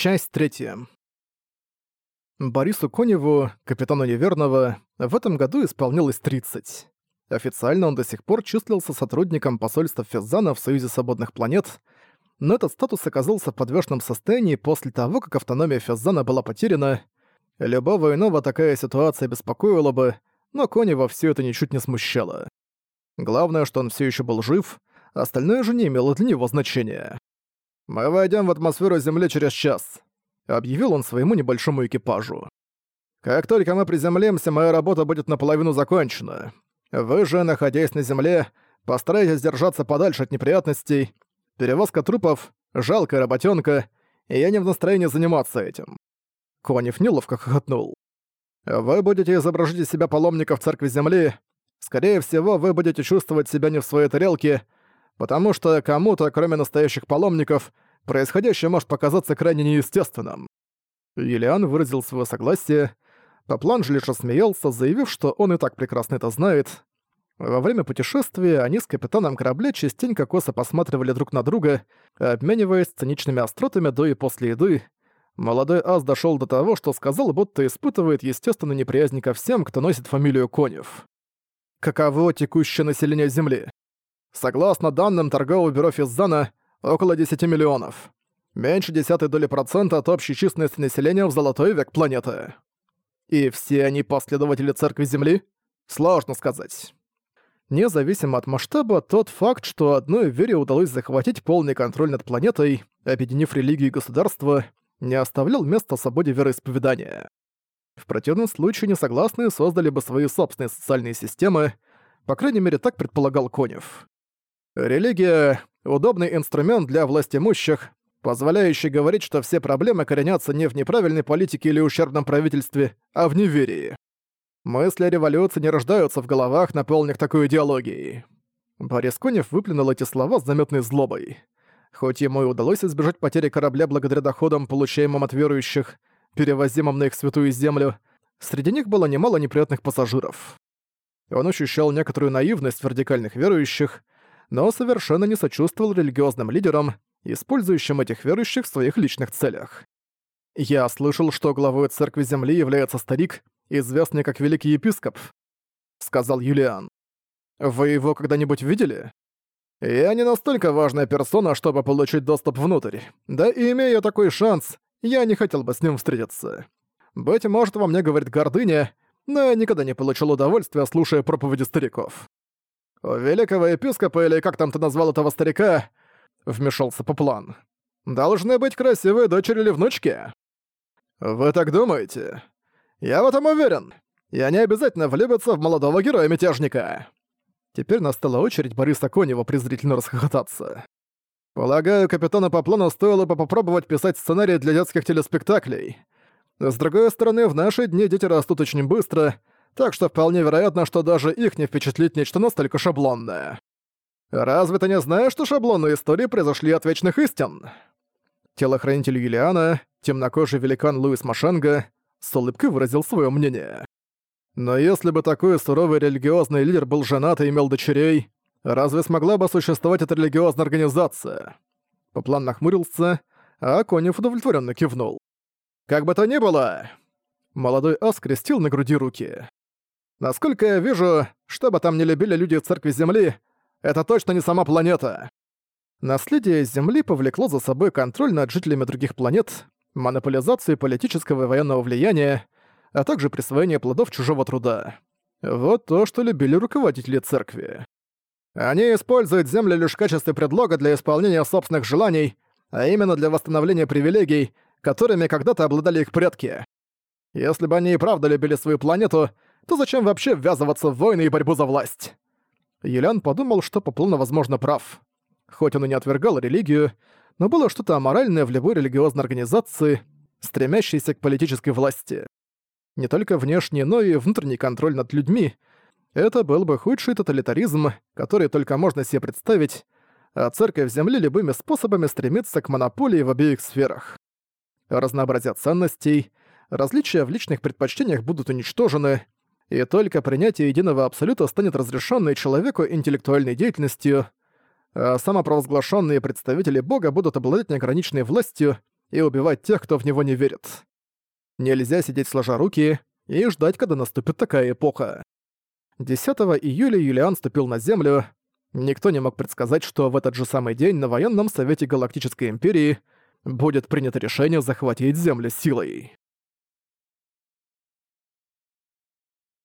Часть третья. Борису Коневу, капитану Неверного, в этом году исполнилось 30. Официально он до сих пор числился сотрудником посольства Феззана в Союзе Свободных Планет, но этот статус оказался в подвешенном состоянии после того, как автономия Феззана была потеряна. Любого иного такая ситуация беспокоила бы, но Конева все это ничуть не смущало. Главное, что он все еще был жив, остальное же не имело для него значения. «Мы войдем в атмосферу Земли через час», — объявил он своему небольшому экипажу. «Как только мы приземлимся, моя работа будет наполовину закончена. Вы же, находясь на Земле, постарайтесь держаться подальше от неприятностей. Перевозка трупов — жалкая работенка, и я не в настроении заниматься этим». Конев неловко хохотнул. «Вы будете изображать из себя паломников Церкви Земли. Скорее всего, вы будете чувствовать себя не в своей тарелке, потому что кому-то, кроме настоящих паломников, происходящее может показаться крайне неестественным. Юлиан выразил свое согласие, Поплан же лишь рассмеялся, заявив, что он и так прекрасно это знает. Во время путешествия они с капитаном корабля частенько косо посматривали друг на друга, обмениваясь циничными остротами до и после еды. Молодой ас дошёл до того, что сказал, будто испытывает естественную неприязнь ко всем, кто носит фамилию Конев. Каково текущее население Земли? Согласно данным торгового бюро Физзана, около 10 миллионов. Меньше десятой доли процента от общей численности населения в золотой век планеты. И все они последователи Церкви Земли? Сложно сказать. Независимо от масштаба, тот факт, что одной вере удалось захватить полный контроль над планетой, объединив религию и государство, не оставлял места свободе вероисповедания. В противном случае несогласные создали бы свои собственные социальные системы, по крайней мере так предполагал Конев. Религия — удобный инструмент для властимущих, позволяющий говорить, что все проблемы коренятся не в неправильной политике или ущербном правительстве, а в неверии. Мысли о революции не рождаются в головах, наполненных такой идеологией. Борис Конев выплюнул эти слова с заметной злобой. Хоть ему и удалось избежать потери корабля благодаря доходам, получаемым от верующих, перевозимым на их святую землю, среди них было немало неприятных пассажиров. Он ощущал некоторую наивность в радикальных верующих, но совершенно не сочувствовал религиозным лидерам, использующим этих верующих в своих личных целях. Я слышал, что главой Церкви Земли является старик, известный как Великий Епископ, сказал Юлиан. Вы его когда-нибудь видели? Я не настолько важная персона, чтобы получить доступ внутрь. Да и имея такой шанс, я не хотел бы с ним встретиться. Быть может, во мне говорит гордыня, но я никогда не получил удовольствия, слушая проповеди стариков. У великого епископа, или как там ты назвал этого старика, вмешался Поплан. Должны быть красивые дочери или внучки. Вы так думаете? Я в этом уверен. И они обязательно влюбятся в молодого героя-мятежника. Теперь настала очередь Бориса Конева презрительно расхохотаться. Полагаю, капитану Поплану стоило бы попробовать писать сценарии для детских телеспектаклей. С другой стороны, в наши дни дети растут очень быстро, так что вполне вероятно, что даже их не впечатлит нечто настолько шаблонное. Разве ты не знаешь, что шаблонные истории произошли от вечных истин? Телохранитель Юлиана, темнокожий великан Луис Машенго, с улыбкой выразил свое мнение. Но если бы такой суровый религиозный лидер был женат и имел дочерей, разве смогла бы существовать эта религиозная организация? Поплан нахмурился, а Конев удовлетворенно кивнул. «Как бы то ни было...» Молодой ас скрестил на груди руки. Насколько я вижу, что бы там не любили люди в Церкви Земли, это точно не сама планета. Наследие Земли повлекло за собой контроль над жителями других планет, монополизацию политического и военного влияния, а также присвоение плодов чужого труда. Вот то, что любили руководители церкви. Они используют Землю лишь в качестве предлога для исполнения собственных желаний, а именно для восстановления привилегий, которыми когда-то обладали их предки. Если бы они и правда любили свою планету, то зачем вообще ввязываться в войны и борьбу за власть? Юлиан подумал, что Поплана, возможно, прав. Хоть он и не отвергал религию, но было что-то аморальное в любой религиозной организации, стремящейся к политической власти. Не только внешний, но и внутренний контроль над людьми. Это был бы худший тоталитаризм, который только можно себе представить, а церковь Земли любыми способами стремится к монополии в обеих сферах. Разнообразие ценностей, различия в личных предпочтениях будут уничтожены, и только принятие единого абсолюта станет разрешенной человеку интеллектуальной деятельностью, а самопровозглашенные представители Бога будут обладать неограниченной властью, и убивать тех, кто в него не верит. Нельзя сидеть сложа руки и ждать, когда наступит такая эпоха. 10 июля Юлиан ступил на Землю. Никто не мог предсказать, что в этот же самый день на военном совете Галактической Империи будет принято решение захватить Землю силой.